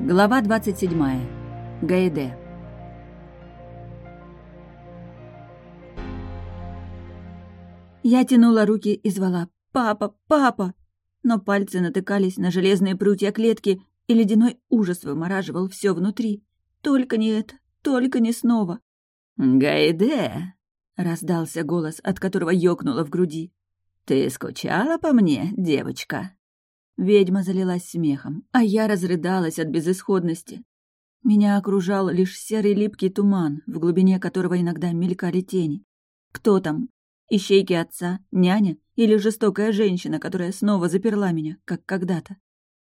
Глава 27. Гаэде. Я тянула руки и звала «Папа! Папа!», но пальцы натыкались на железные прутья клетки, и ледяной ужас вымораживал все внутри. Только не это, только не снова. «Гайде!» — раздался голос, от которого ёкнуло в груди. «Ты скучала по мне, девочка?» Ведьма залилась смехом, а я разрыдалась от безысходности. Меня окружал лишь серый липкий туман, в глубине которого иногда мелькали тени. Кто там? Ищейки отца, няня или жестокая женщина, которая снова заперла меня, как когда-то?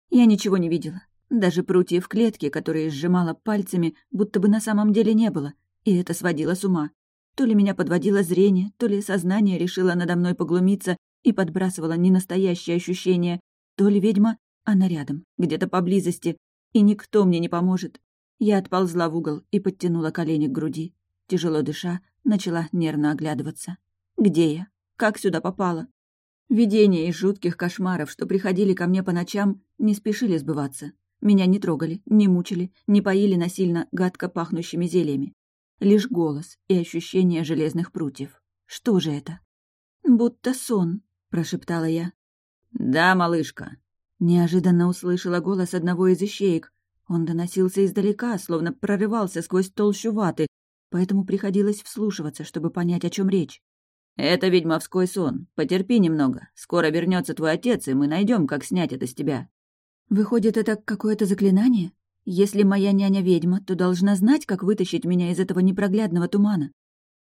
Я ничего не видела. Даже прутья в клетке, которые сжимала пальцами, будто бы на самом деле не было, и это сводило с ума. То ли меня подводило зрение, то ли сознание решило надо мной поглумиться и подбрасывало ненастоящее ощущение, то ли ведьма, она рядом, где-то поблизости, и никто мне не поможет. Я отползла в угол и подтянула колени к груди. Тяжело дыша, начала нервно оглядываться. Где я? Как сюда попала? Видения из жутких кошмаров, что приходили ко мне по ночам, не спешили сбываться. Меня не трогали, не мучили, не поили насильно гадко пахнущими зельями. Лишь голос и ощущение железных прутьев. Что же это? «Будто сон», — прошептала я. «Да, малышка». Неожиданно услышала голос одного из ищеек. Он доносился издалека, словно прорывался сквозь толщу ваты, поэтому приходилось вслушиваться, чтобы понять, о чем речь. «Это ведьмовской сон. Потерпи немного. Скоро вернется твой отец, и мы найдем, как снять это с тебя». «Выходит, это какое-то заклинание? Если моя няня ведьма, то должна знать, как вытащить меня из этого непроглядного тумана.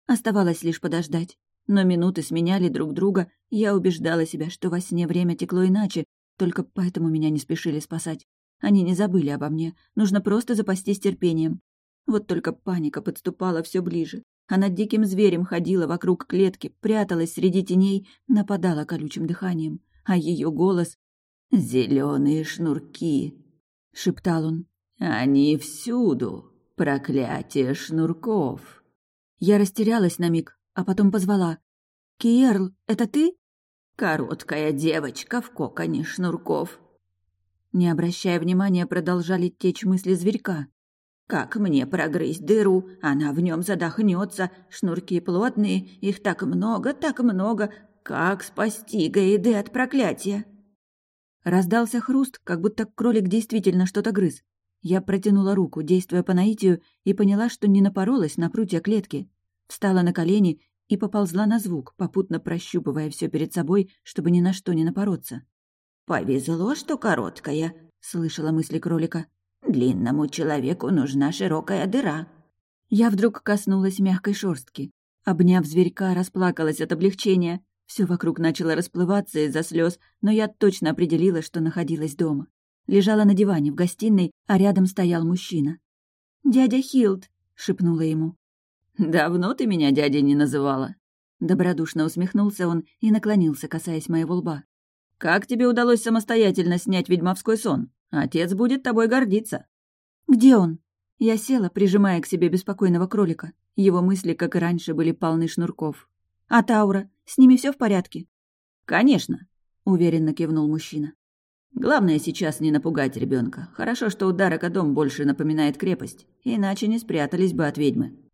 Оставалось лишь подождать. Но минуты сменяли друг друга, я убеждала себя, что во сне время текло иначе, только поэтому меня не спешили спасать. Они не забыли обо мне, нужно просто запастись терпением. Вот только паника подступала все ближе. Она диким зверем ходила вокруг клетки, пряталась среди теней, нападала колючим дыханием. А ее голос... «Зеленые шнурки», — шептал он. «Они всюду. Проклятие шнурков». Я растерялась на миг, а потом позвала. «Киерл, это ты?» «Короткая девочка в коконе шнурков». Не обращая внимания, продолжали течь мысли зверька. «Как мне прогрызть дыру? Она в нем задохнется. Шнурки плотные, их так много, так много. Как спасти Гаиды от проклятия?» Раздался хруст, как будто кролик действительно что-то грыз. Я протянула руку, действуя по наитию, и поняла, что не напоролась на прутья клетки. Встала на колени и поползла на звук, попутно прощупывая все перед собой, чтобы ни на что не напороться. «Повезло, что короткая», — слышала мысли кролика. «Длинному человеку нужна широкая дыра». Я вдруг коснулась мягкой шорстки. Обняв зверька, расплакалась от облегчения. Все вокруг начало расплываться из-за слез, но я точно определила, что находилась дома. Лежала на диване в гостиной, а рядом стоял мужчина. «Дядя Хилд», — шепнула ему. «Давно ты меня дядей не называла?» Добродушно усмехнулся он и наклонился, касаясь моего лба. «Как тебе удалось самостоятельно снять ведьмовской сон? Отец будет тобой гордиться». «Где он?» Я села, прижимая к себе беспокойного кролика. Его мысли, как и раньше, были полны шнурков. «А Таура? С ними все в порядке?» «Конечно», — уверенно кивнул мужчина. «Главное сейчас не напугать ребенка. Хорошо, что удар дом больше напоминает крепость, иначе не спрятались бы от ведьмы».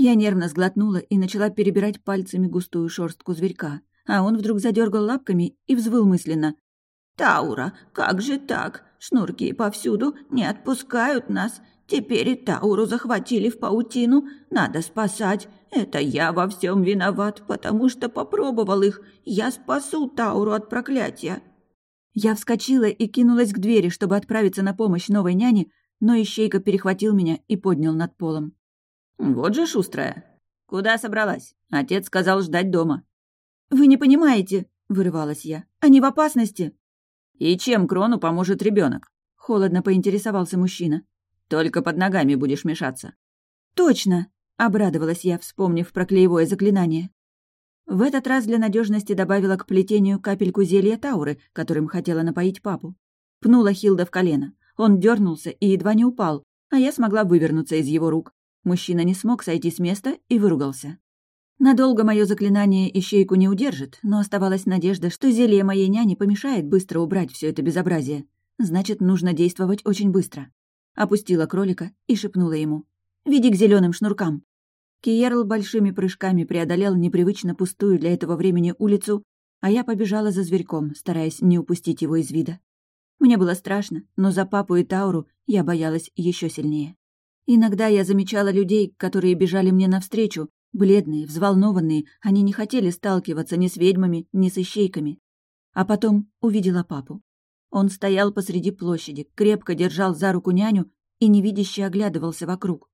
Я нервно сглотнула и начала перебирать пальцами густую шорстку зверька, а он вдруг задергал лапками и взвыл мысленно. «Таура, как же так? Шнурки повсюду не отпускают нас. Теперь и Тауру захватили в паутину. Надо спасать. Это я во всем виноват, потому что попробовал их. Я спасу Тауру от проклятия». Я вскочила и кинулась к двери, чтобы отправиться на помощь новой няне, но ищейка перехватил меня и поднял над полом. «Вот же шустрая. Куда собралась? Отец сказал ждать дома». «Вы не понимаете», — вырывалась я. «Они в опасности». «И чем Крону поможет ребенок? холодно поинтересовался мужчина. «Только под ногами будешь мешаться». «Точно», — обрадовалась я, вспомнив про клеевое заклинание. В этот раз для надежности добавила к плетению капельку зелья Тауры, которым хотела напоить папу. Пнула Хилда в колено. Он дернулся и едва не упал, а я смогла вывернуться из его рук. Мужчина не смог сойти с места и выругался. Надолго мое заклинание ищейку не удержит, но оставалась надежда, что зелье моей няни помешает быстро убрать все это безобразие. Значит, нужно действовать очень быстро. опустила кролика и шепнула ему. «Веди к зеленым шнуркам». Киерл большими прыжками преодолел непривычно пустую для этого времени улицу, а я побежала за зверьком, стараясь не упустить его из вида. Мне было страшно, но за папу и Тауру я боялась еще сильнее. Иногда я замечала людей, которые бежали мне навстречу, бледные, взволнованные, они не хотели сталкиваться ни с ведьмами, ни с ищейками. А потом увидела папу. Он стоял посреди площади, крепко держал за руку няню и невидяще оглядывался вокруг.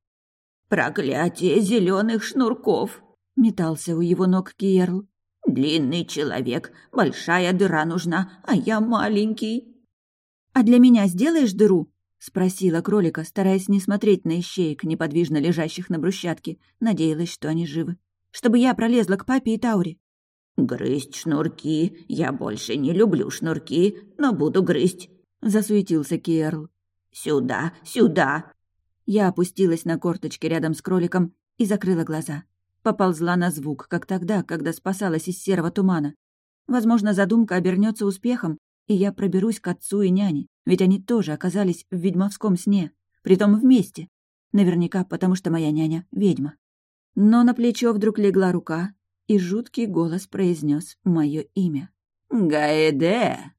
«Проклятие зеленых шнурков!» — метался у его ног Киерл. «Длинный человек, большая дыра нужна, а я маленький». «А для меня сделаешь дыру?» — спросила кролика, стараясь не смотреть на ищеек, неподвижно лежащих на брусчатке. Надеялась, что они живы. «Чтобы я пролезла к папе и Тауре». «Грызть шнурки. Я больше не люблю шнурки, но буду грызть», — засуетился Киерл. «Сюда, сюда!» Я опустилась на корточки рядом с кроликом и закрыла глаза. Поползла на звук, как тогда, когда спасалась из серого тумана. Возможно, задумка обернется успехом, и я проберусь к отцу и няне, ведь они тоже оказались в ведьмовском сне, притом вместе. Наверняка потому, что моя няня — ведьма. Но на плечо вдруг легла рука, и жуткий голос произнес мое имя. «Гаэде!»